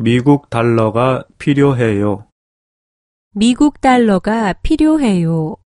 미국 달러가 필요해요. 미국 달러가 필요해요.